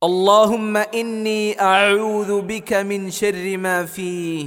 اللهم إني أعوذ بك من شر ما فيه.